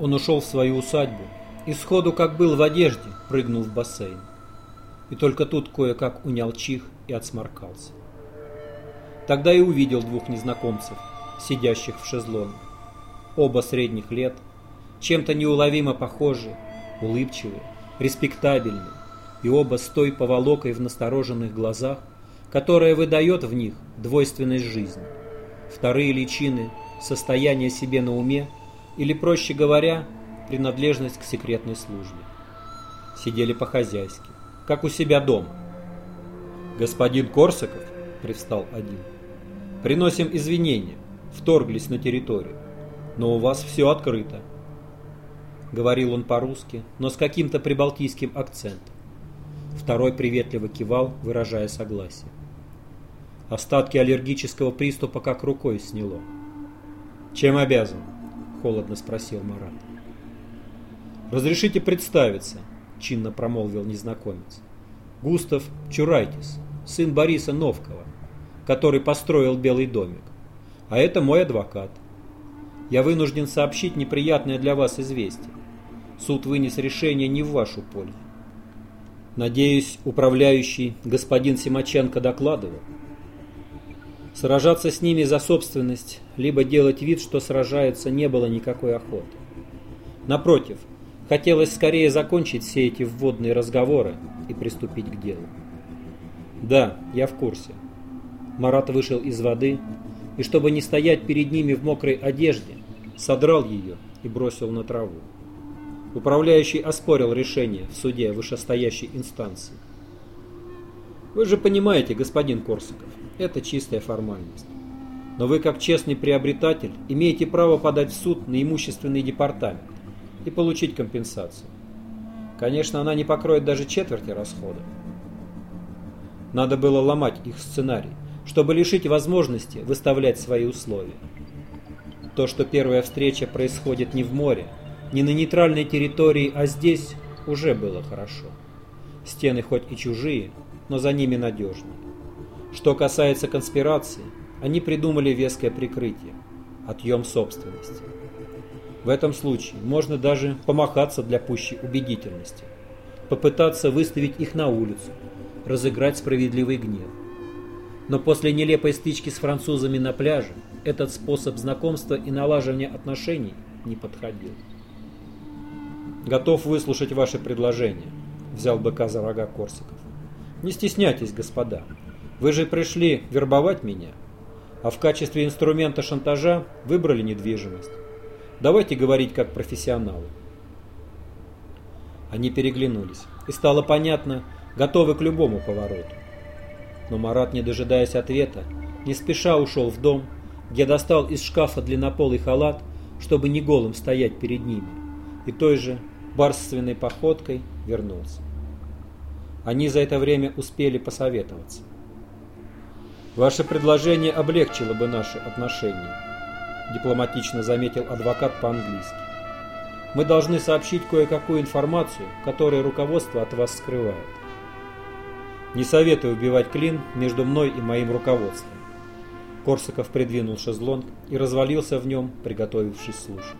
Он ушел в свою усадьбу и сходу, как был в одежде, прыгнул в бассейн. И только тут кое-как унял чих и отсморкался. Тогда и увидел двух незнакомцев, сидящих в шезлонге. Оба средних лет, чем-то неуловимо похожи, улыбчивые, респектабельные, и оба с той поволокой в настороженных глазах, которая выдает в них двойственность жизни. Вторые личины – состояние себе на уме или, проще говоря, принадлежность к секретной службе. Сидели по-хозяйски, как у себя дома. «Господин Корсаков», – привстал один, – «приносим извинения, вторглись на территорию, но у вас все открыто». Говорил он по-русски, но с каким-то прибалтийским акцентом. Второй приветливо кивал, выражая согласие. Остатки аллергического приступа как рукой сняло. «Чем обязан?» – холодно спросил Марат. «Разрешите представиться», – чинно промолвил незнакомец. «Густав Чурайтис, сын Бориса Новкова, который построил Белый домик. А это мой адвокат. Я вынужден сообщить неприятное для вас известие. Суд вынес решение не в вашу пользу. Надеюсь, управляющий господин Симаченко докладывал. Сражаться с ними за собственность, либо делать вид, что сражаются, не было никакой охоты. Напротив, хотелось скорее закончить все эти вводные разговоры и приступить к делу. Да, я в курсе. Марат вышел из воды и, чтобы не стоять перед ними в мокрой одежде, содрал ее и бросил на траву. Управляющий оспорил решение в суде вышестоящей инстанции. Вы же понимаете, господин Корсаков, это чистая формальность. Но вы, как честный приобретатель, имеете право подать в суд на имущественный департамент и получить компенсацию. Конечно, она не покроет даже четверти расходов. Надо было ломать их сценарий, чтобы лишить возможности выставлять свои условия. То, что первая встреча происходит не в море, не на нейтральной территории, а здесь уже было хорошо. Стены хоть и чужие, но за ними надежны. Что касается конспирации, они придумали веское прикрытие – отъем собственности. В этом случае можно даже помахаться для пущей убедительности, попытаться выставить их на улицу, разыграть справедливый гнев. Но после нелепой стычки с французами на пляже этот способ знакомства и налаживания отношений не подходил. Готов выслушать ваши предложения, взял быка за рога Корсиков. Не стесняйтесь, господа. Вы же пришли вербовать меня, а в качестве инструмента шантажа выбрали недвижимость. Давайте говорить как профессионалы. Они переглянулись, и стало понятно, готовы к любому повороту. Но Марат, не дожидаясь ответа, не спеша ушел в дом, где достал из шкафа длиннополый халат, чтобы не голым стоять перед ними, и той же барственной походкой вернулся. Они за это время успели посоветоваться. «Ваше предложение облегчило бы наши отношения», – дипломатично заметил адвокат по-английски. «Мы должны сообщить кое-какую информацию, которую руководство от вас скрывает. Не советую убивать клин между мной и моим руководством». Корсаков придвинул шезлонг и развалился в нем, приготовившись слушать.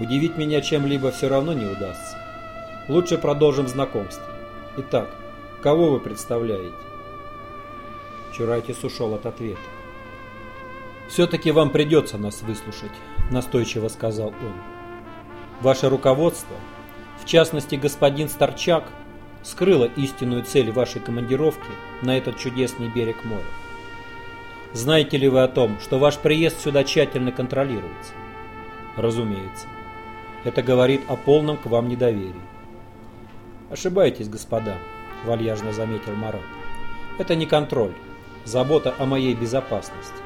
Удивить меня чем-либо все равно не удастся. Лучше продолжим знакомство. Итак, кого вы представляете? Чурайтис ушел от ответа. «Все-таки вам придется нас выслушать», – настойчиво сказал он. «Ваше руководство, в частности господин Старчак, скрыло истинную цель вашей командировки на этот чудесный берег моря. Знаете ли вы о том, что ваш приезд сюда тщательно контролируется? Разумеется. Это говорит о полном к вам недоверии. Ошибаетесь, господа, вальяжно заметил Марат. Это не контроль, забота о моей безопасности.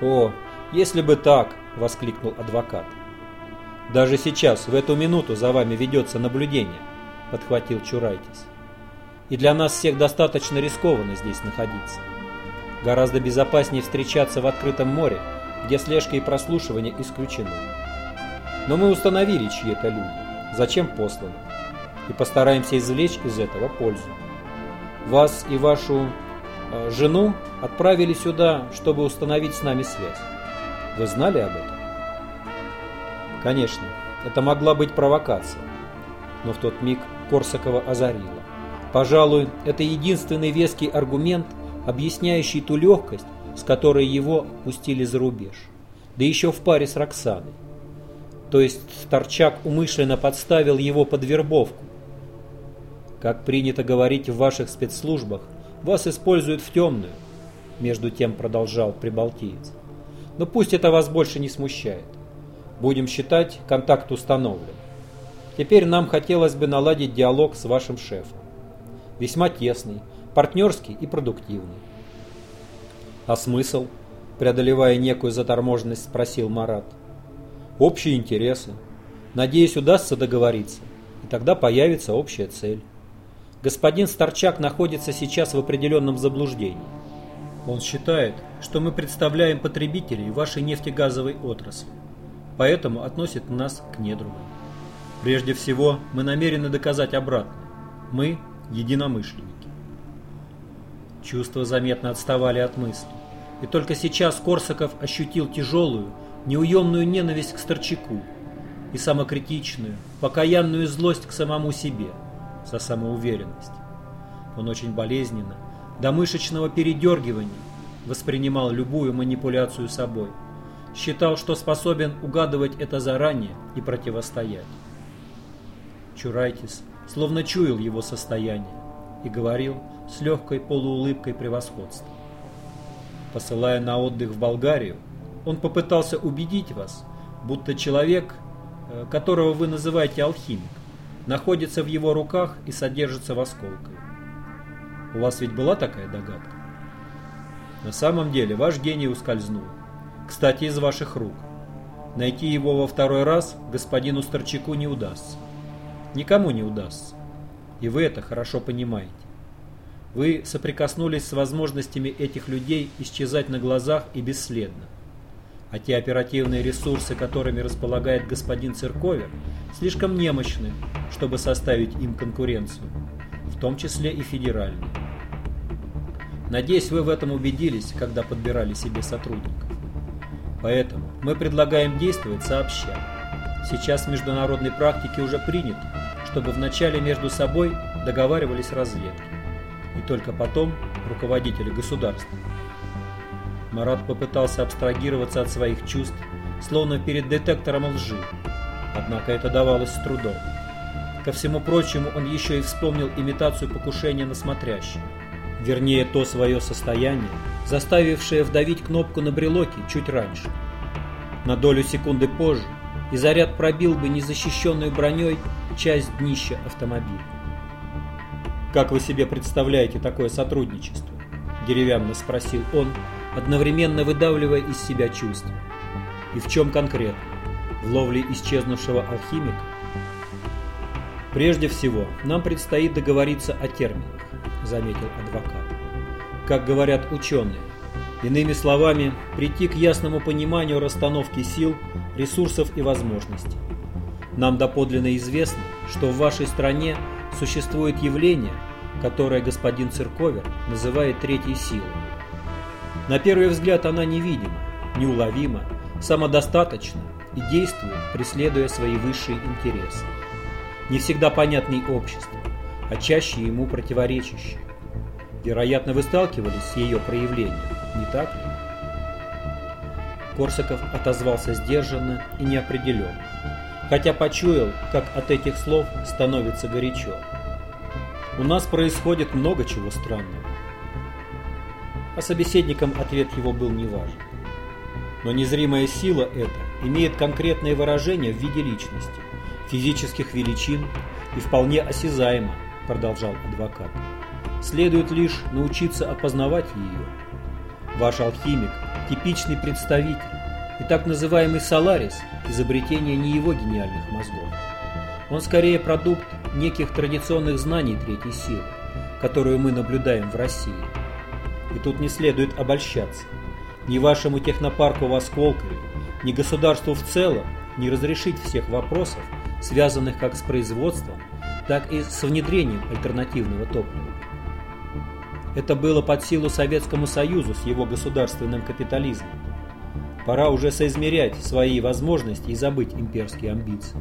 О, если бы так, воскликнул адвокат. Даже сейчас, в эту минуту, за вами ведется наблюдение, подхватил Чурайтис. И для нас всех достаточно рискованно здесь находиться. Гораздо безопаснее встречаться в открытом море, где слежка и прослушивание исключены. Но мы установили, чьи это люди, зачем посланы, и постараемся извлечь из этого пользу. Вас и вашу жену отправили сюда, чтобы установить с нами связь. Вы знали об этом? Конечно, это могла быть провокация, но в тот миг Корсакова озарила. Пожалуй, это единственный веский аргумент, объясняющий ту легкость, с которой его пустили за рубеж. Да еще в паре с Роксаной. То есть Торчак умышленно подставил его под вербовку. Как принято говорить в ваших спецслужбах, вас используют в темную, между тем продолжал прибалтиец. Но пусть это вас больше не смущает. Будем считать, контакт установлен. Теперь нам хотелось бы наладить диалог с вашим шефом. Весьма тесный, партнерский и продуктивный. А смысл? Преодолевая некую заторможенность, спросил Марат. Общие интересы. Надеюсь, удастся договориться, и тогда появится общая цель. Господин Старчак находится сейчас в определенном заблуждении. Он считает, что мы представляем потребителей вашей нефтегазовой отрасли, поэтому относит нас к недругам. Прежде всего, мы намерены доказать обратное. Мы – единомышленники. Чувства заметно отставали от мысли. И только сейчас Корсаков ощутил тяжелую, неуемную ненависть к Старчаку и самокритичную, покаянную злость к самому себе за самоуверенность. Он очень болезненно, до мышечного передергивания воспринимал любую манипуляцию собой. Считал, что способен угадывать это заранее и противостоять. Чурайтис словно чуял его состояние и говорил с легкой полуулыбкой превосходства. Посылая на отдых в Болгарию, он попытался убедить вас, будто человек, э, которого вы называете алхимик, находится в его руках и содержится в осколке. У вас ведь была такая догадка? На самом деле ваш гений ускользнул. Кстати, из ваших рук. Найти его во второй раз господину Старчаку не удастся. Никому не удастся. И вы это хорошо понимаете. Вы соприкоснулись с возможностями этих людей исчезать на глазах и бесследно. А те оперативные ресурсы, которыми располагает господин Церковер, слишком немощны, чтобы составить им конкуренцию, в том числе и федеральную. Надеюсь, вы в этом убедились, когда подбирали себе сотрудников. Поэтому мы предлагаем действовать сообща. Сейчас в международной практике уже принято, чтобы вначале между собой договаривались разведки, и только потом руководители государства. Марат попытался абстрагироваться от своих чувств, словно перед детектором лжи, однако это давалось с трудом. Ко всему прочему, он еще и вспомнил имитацию покушения на смотрящего вернее то свое состояние, заставившее вдавить кнопку на брелоке чуть раньше. На долю секунды позже и заряд пробил бы незащищенную броней часть днища автомобиля. «Как вы себе представляете такое сотрудничество?» – деревянно спросил он, одновременно выдавливая из себя чувства. «И в чем конкретно? В ловле исчезнувшего алхимика?» «Прежде всего, нам предстоит договориться о терминах заметил адвокат. Как говорят ученые, иными словами, прийти к ясному пониманию расстановки сил, ресурсов и возможностей. Нам доподлинно известно, что в вашей стране существует явление, которое господин Церковер называет третьей силой. На первый взгляд она невидима, неуловима, самодостаточна и действует, преследуя свои высшие интересы. Не всегда понятный обществу, а чаще ему противоречащие. Вероятно, вы сталкивались с ее проявлением, не так ли? Корсаков отозвался сдержанно и неопределенно, хотя почуял, как от этих слов становится горячо. У нас происходит много чего странного. А собеседникам ответ его был неважен. Но незримая сила эта имеет конкретное выражение в виде личности, физических величин и вполне осязаемо, продолжал адвокат. Следует лишь научиться опознавать ее. Ваш алхимик – типичный представитель, и так называемый Соларис – изобретение не его гениальных мозгов. Он скорее продукт неких традиционных знаний третьей силы, которую мы наблюдаем в России. И тут не следует обольщаться. Ни вашему технопарку в Осколкове, ни государству в целом не разрешить всех вопросов, связанных как с производством, так и с внедрением альтернативного топлива. Это было под силу Советскому Союзу с его государственным капитализмом. Пора уже соизмерять свои возможности и забыть имперские амбиции.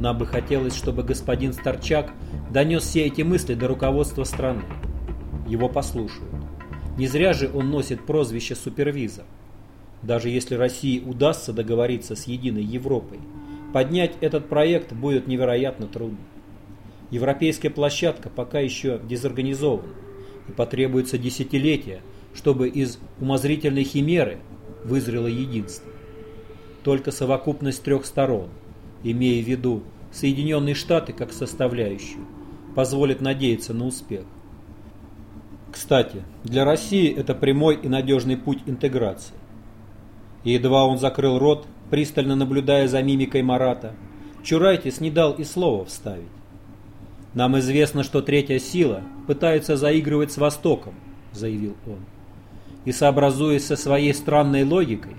Нам бы хотелось, чтобы господин Старчак донес все эти мысли до руководства страны. Его послушают. Не зря же он носит прозвище супервизор. Даже если России удастся договориться с единой Европой, поднять этот проект будет невероятно трудно. Европейская площадка пока еще дезорганизована, и потребуется десятилетия, чтобы из умозрительной химеры вызрело единство. Только совокупность трех сторон, имея в виду Соединенные Штаты как составляющую, позволит надеяться на успех. Кстати, для России это прямой и надежный путь интеграции. И едва он закрыл рот, пристально наблюдая за мимикой Марата, Чурайтис не дал и слова вставить. «Нам известно, что третья сила пытается заигрывать с Востоком», — заявил он. «И, сообразуясь со своей странной логикой,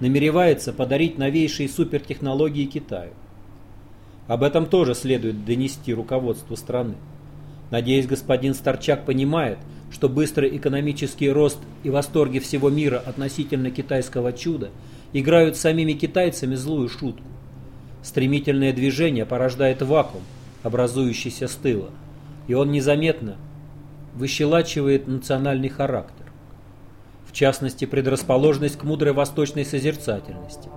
намеревается подарить новейшие супертехнологии Китаю. Об этом тоже следует донести руководству страны. Надеюсь, господин Старчак понимает, что быстрый экономический рост и восторги всего мира относительно китайского чуда играют самими китайцами злую шутку. Стремительное движение порождает вакуум, образующийся с тыла, и он незаметно выщелачивает национальный характер. В частности, предрасположенность к мудрой восточной созерцательности.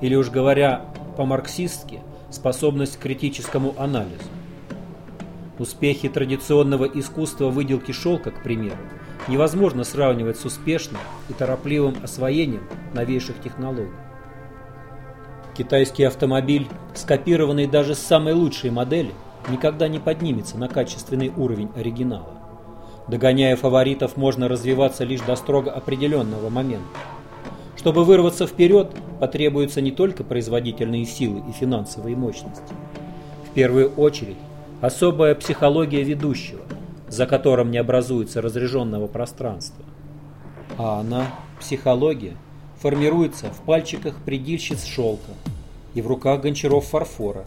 Или уж говоря по-марксистски, способность к критическому анализу. Успехи традиционного искусства выделки шелка, к примеру, невозможно сравнивать с успешным и торопливым освоением новейших технологий. Китайский автомобиль, скопированный даже с самой лучшей модели, никогда не поднимется на качественный уровень оригинала. Догоняя фаворитов, можно развиваться лишь до строго определенного момента. Чтобы вырваться вперед, потребуются не только производительные силы и финансовые мощности. В первую очередь, особая психология ведущего, за которым не образуется разряженного пространства. А она, психология, формируется в пальчиках предильщиц шелка и в руках гончаров фарфора,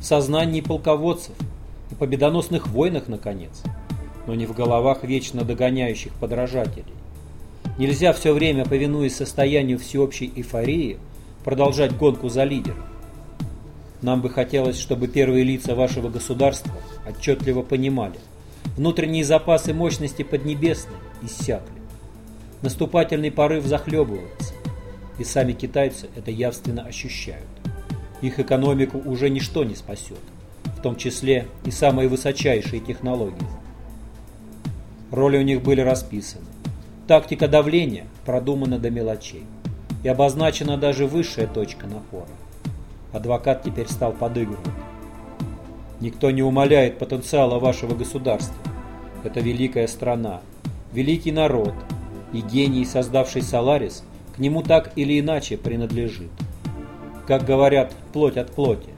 в сознании полководцев и победоносных войнах, наконец, но не в головах вечно догоняющих подражателей. Нельзя все время, повинуясь состоянию всеобщей эйфории, продолжать гонку за лидером. Нам бы хотелось, чтобы первые лица вашего государства отчетливо понимали, внутренние запасы мощности Поднебесной иссякли. Наступательный порыв захлебывается, и сами китайцы это явственно ощущают. Их экономику уже ничто не спасет, в том числе и самые высочайшие технологии. Роли у них были расписаны. Тактика давления продумана до мелочей и обозначена даже высшая точка напора. Адвокат теперь стал подыгрывать. Никто не умаляет потенциала вашего государства. Это великая страна, великий народ, и гений, создавший Соларис, к нему так или иначе принадлежит. Как говорят, плоть от плоти.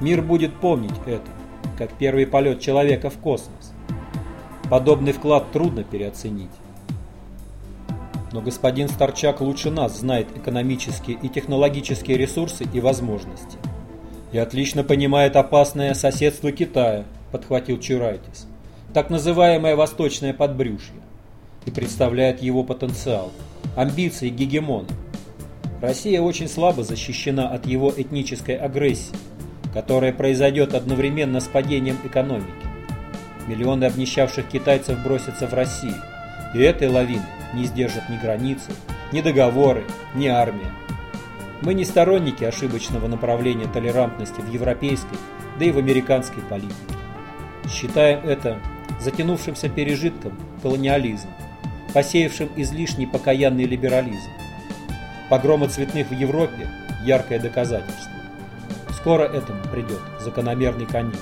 Мир будет помнить это, как первый полет человека в космос. Подобный вклад трудно переоценить. Но господин Старчак лучше нас знает экономические и технологические ресурсы и возможности. И отлично понимает опасное соседство Китая, подхватил Чурайтис. Так называемое восточное подбрюшье. И представляет его потенциал, амбиции гегемона. Россия очень слабо защищена от его этнической агрессии, которая произойдет одновременно с падением экономики. Миллионы обнищавших китайцев бросятся в Россию, и этой лавины не сдержат ни границы, ни договоры, ни армия. Мы не сторонники ошибочного направления толерантности в европейской, да и в американской политике. Считаем это затянувшимся пережитком колониализма, посеявшим излишний покаянный либерализм. Погромы цветных в Европе – яркое доказательство. Скоро этому придет закономерный конец.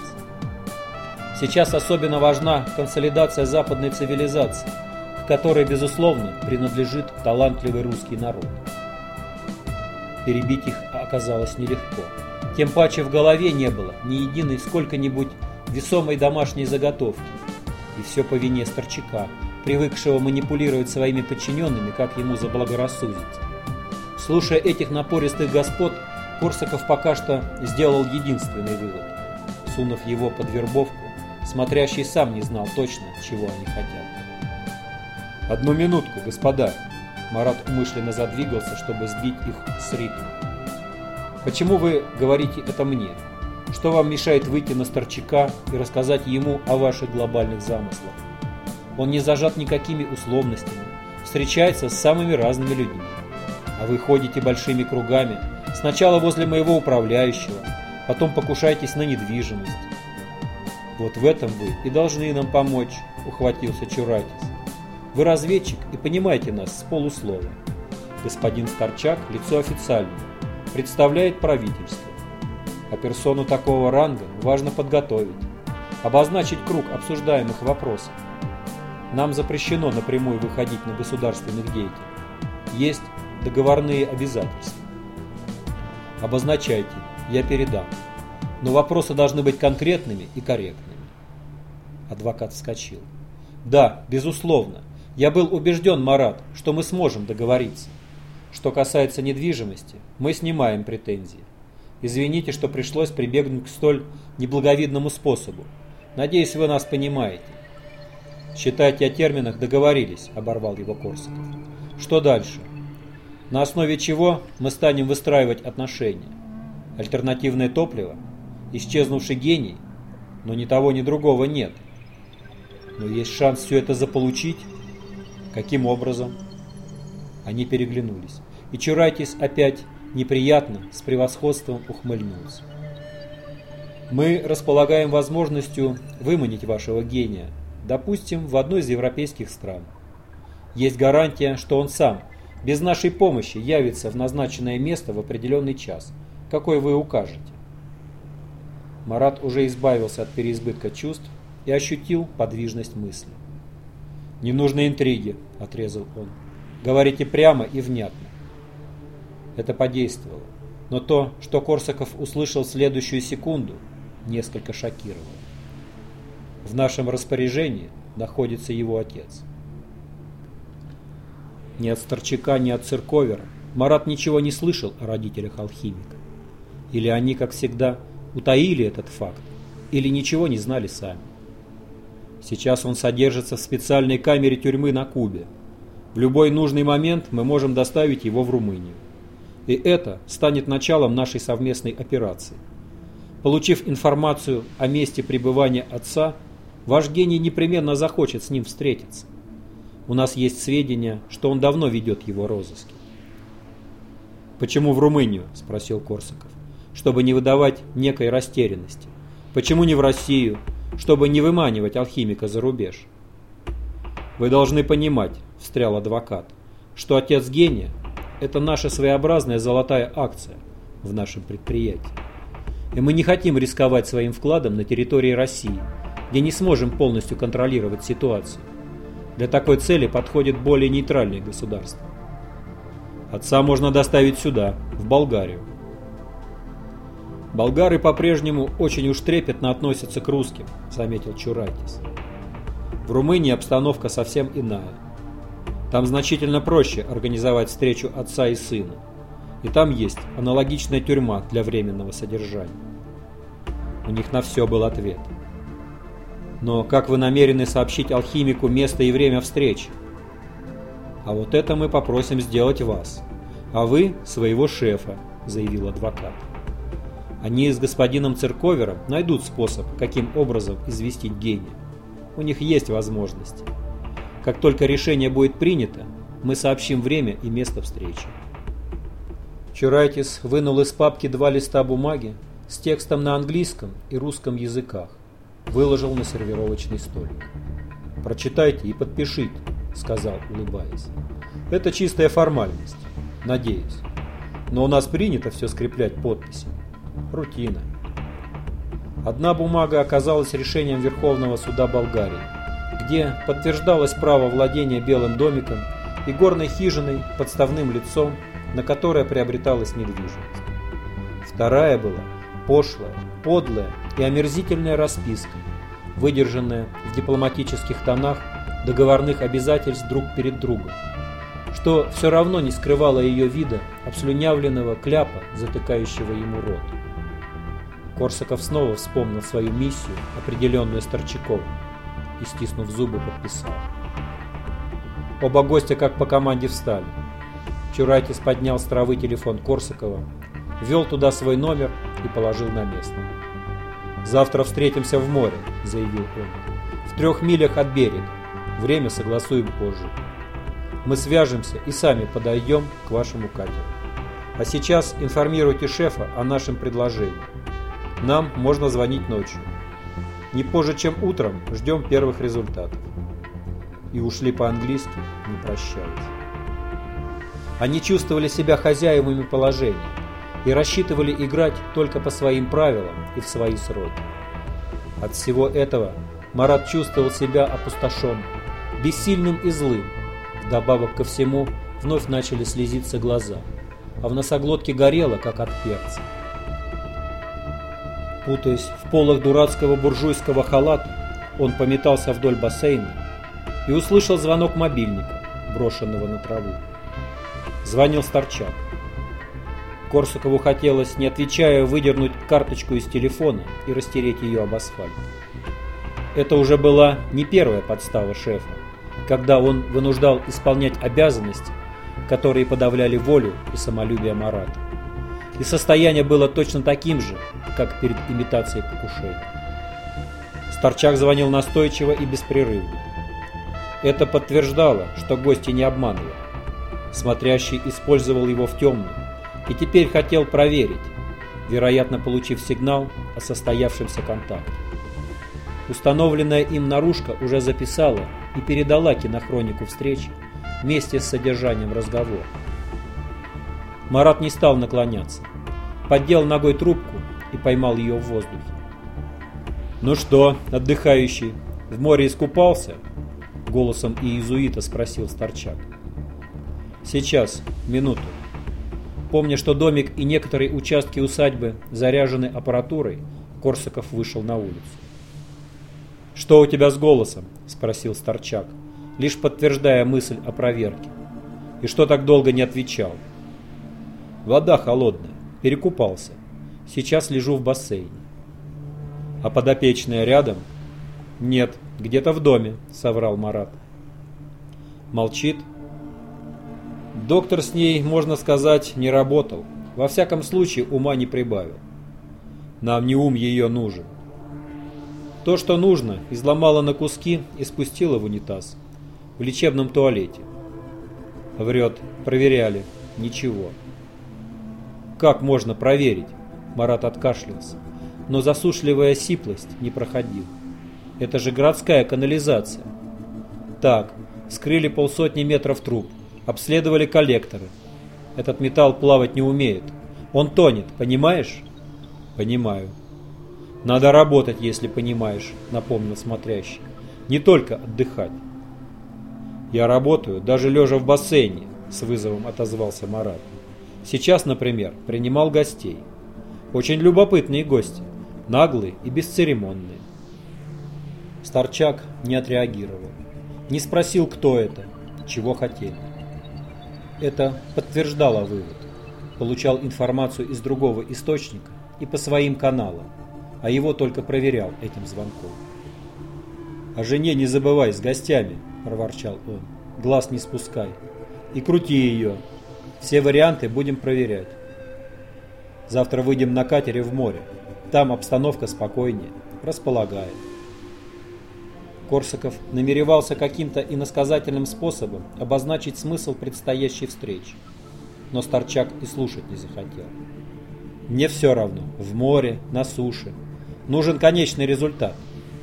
Сейчас особенно важна консолидация западной цивилизации – которой, безусловно, принадлежит талантливый русский народ. Перебить их оказалось нелегко. Тем паче в голове не было ни единой сколько-нибудь весомой домашней заготовки. И все по вине Старчака, привыкшего манипулировать своими подчиненными, как ему заблагорассудится. Слушая этих напористых господ, Корсаков пока что сделал единственный вывод. Сунув его под вербовку, смотрящий сам не знал точно, чего они хотят. «Одну минутку, господа!» Марат умышленно задвигался, чтобы сбить их с ритма. «Почему вы говорите это мне? Что вам мешает выйти на Старчака и рассказать ему о ваших глобальных замыслах? Он не зажат никакими условностями, встречается с самыми разными людьми. А вы ходите большими кругами, сначала возле моего управляющего, потом покушаетесь на недвижимость. Вот в этом вы и должны нам помочь, ухватился Чуракис. Вы разведчик и понимаете нас с полуслова. Господин Старчак – лицо официальное, представляет правительство. А персону такого ранга важно подготовить, обозначить круг обсуждаемых вопросов. Нам запрещено напрямую выходить на государственных деятелей. Есть договорные обязательства. Обозначайте, я передам. Но вопросы должны быть конкретными и корректными. Адвокат вскочил. Да, безусловно. Я был убежден, Марат, что мы сможем договориться. Что касается недвижимости, мы снимаем претензии. Извините, что пришлось прибегнуть к столь неблаговидному способу. Надеюсь, вы нас понимаете. Считайте о терминах договорились, оборвал его Корсаков. Что дальше? На основе чего мы станем выстраивать отношения? Альтернативное топливо? Исчезнувший гений? Но ни того, ни другого нет. Но есть шанс все это заполучить? Каким образом? Они переглянулись. И Чурайтис опять неприятно, с превосходством ухмыльнулся. Мы располагаем возможностью выманить вашего гения, допустим, в одну из европейских стран. Есть гарантия, что он сам, без нашей помощи, явится в назначенное место в определенный час, какой вы укажете. Марат уже избавился от переизбытка чувств и ощутил подвижность мысли. «Не нужны интриги», — отрезал он. «Говорите прямо и внятно». Это подействовало. Но то, что Корсаков услышал в следующую секунду, несколько шокировало. В нашем распоряжении находится его отец. Ни от Старчака, ни от Цирковера Марат ничего не слышал о родителях алхимика. Или они, как всегда, утаили этот факт, или ничего не знали сами. Сейчас он содержится в специальной камере тюрьмы на Кубе. В любой нужный момент мы можем доставить его в Румынию. И это станет началом нашей совместной операции. Получив информацию о месте пребывания отца, ваш гений непременно захочет с ним встретиться. У нас есть сведения, что он давно ведет его розыски. «Почему в Румынию?» – спросил Корсаков. «Чтобы не выдавать некой растерянности. Почему не в Россию? Чтобы не выманивать алхимика за рубеж». «Вы должны понимать», – встрял адвокат, – «что отец гения – это наша своеобразная золотая акция в нашем предприятии. И мы не хотим рисковать своим вкладом на территории России, где не сможем полностью контролировать ситуацию. Для такой цели подходит более нейтральные государства. Отца можно доставить сюда, в Болгарию. Болгары по-прежнему очень уж трепетно относятся к русским, заметил Чурайтис. В Румынии обстановка совсем иная. Там значительно проще организовать встречу отца и сына. И там есть аналогичная тюрьма для временного содержания. У них на все был ответ. Но как вы намерены сообщить алхимику место и время встречи? А вот это мы попросим сделать вас. А вы своего шефа, заявил адвокат. Они с господином Церковером найдут способ, каким образом известить гения. У них есть возможности. Как только решение будет принято, мы сообщим время и место встречи. Чурайтис вынул из папки два листа бумаги с текстом на английском и русском языках выложил на сервировочный столик. «Прочитайте и подпишите», — сказал, улыбаясь. «Это чистая формальность, надеюсь. Но у нас принято все скреплять подписью. Рутина». Одна бумага оказалась решением Верховного суда Болгарии, где подтверждалось право владения Белым домиком и горной хижиной подставным лицом, на которое приобреталась недвижимость. Вторая была пошлая, подлая и омерзительная расписка, выдержанная в дипломатических тонах договорных обязательств друг перед другом, что все равно не скрывало ее вида обслюнявленного кляпа, затыкающего ему рот. Корсаков снова вспомнил свою миссию, определенную Старчаковым, и, стиснув зубы, подписал. Оба гостя как по команде встали. Чурайтис поднял с травы телефон Корсакова, ввел туда свой номер и положил на место. «Завтра встретимся в море», — заявил он. «В трех милях от берега. Время согласуем позже. Мы свяжемся и сами подойдем к вашему катеру. А сейчас информируйте шефа о нашем предложении. Нам можно звонить ночью. Не позже, чем утром, ждем первых результатов». И ушли по-английски, не прощаясь. Они чувствовали себя хозяевами положения и рассчитывали играть только по своим правилам и в свои сроки. От всего этого Марат чувствовал себя опустошенным, бессильным и злым. Вдобавок ко всему вновь начали слезиться глаза, а в носоглотке горело, как от перца. Путаясь в полах дурацкого буржуйского халата, он пометался вдоль бассейна и услышал звонок мобильника, брошенного на траву. Звонил Старчак. Корсакову хотелось, не отвечая, выдернуть карточку из телефона и растереть ее об асфальт. Это уже была не первая подстава шефа, когда он вынуждал исполнять обязанности, которые подавляли волю и самолюбие Марата. И состояние было точно таким же, как перед имитацией покушения. Старчак звонил настойчиво и беспрерывно. Это подтверждало, что гости не обманывали. Смотрящий использовал его в темную и теперь хотел проверить, вероятно, получив сигнал о состоявшемся контакте. Установленная им наружка уже записала и передала кинохронику встречи вместе с содержанием разговора. Марат не стал наклоняться. Поддел ногой трубку и поймал ее в воздухе. «Ну что, отдыхающий, в море искупался?» Голосом иезуита спросил Старчак. Сейчас, минуту. Помня, что домик и некоторые участки усадьбы заряжены аппаратурой, Корсаков вышел на улицу. «Что у тебя с голосом?» – спросил Старчак, лишь подтверждая мысль о проверке. «И что так долго не отвечал?» «Вода холодная. Перекупался. Сейчас лежу в бассейне». «А подопечная рядом?» «Нет, где-то в доме», – соврал Марат. Молчит, Доктор с ней, можно сказать, не работал. Во всяком случае, ума не прибавил. Нам не ум ее нужен. То, что нужно, изломала на куски и спустила в унитаз. В лечебном туалете. Врет. Проверяли. Ничего. Как можно проверить? Марат откашлялся. Но засушливая сиплость не проходила. Это же городская канализация. Так, скрыли полсотни метров труб. Обследовали коллекторы. Этот металл плавать не умеет. Он тонет, понимаешь? Понимаю. Надо работать, если понимаешь, напомнил смотрящий. Не только отдыхать. Я работаю, даже лежа в бассейне, с вызовом отозвался Марат. Сейчас, например, принимал гостей. Очень любопытные гости, наглые и бесцеремонные. Старчак не отреагировал. Не спросил, кто это, чего хотели. Это подтверждало вывод. Получал информацию из другого источника и по своим каналам, а его только проверял этим звонком. «О жене не забывай, с гостями!» – проворчал он. «Глаз не спускай. И крути ее. Все варианты будем проверять. Завтра выйдем на катере в море. Там обстановка спокойнее, располагает. Корсаков намеревался каким-то иносказательным способом обозначить смысл предстоящей встречи, но Старчак и слушать не захотел. «Мне все равно, в море, на суше. Нужен конечный результат.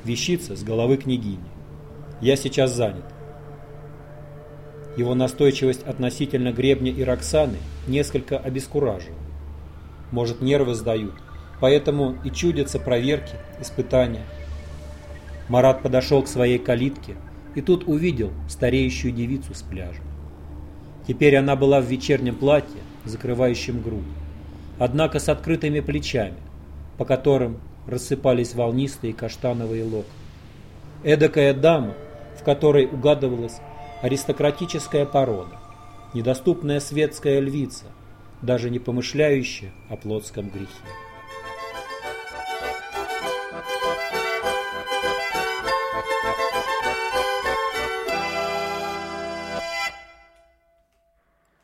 Вещица с головы княгини. Я сейчас занят». Его настойчивость относительно гребня и Роксаны несколько обескуражила. Может, нервы сдают, поэтому и чудятся проверки, испытания – Марат подошел к своей калитке и тут увидел стареющую девицу с пляжа. Теперь она была в вечернем платье, закрывающем грудь, однако с открытыми плечами, по которым рассыпались волнистые каштановые локоны. Эдакая дама, в которой угадывалась аристократическая порода, недоступная светская львица, даже не помышляющая о плотском грехе.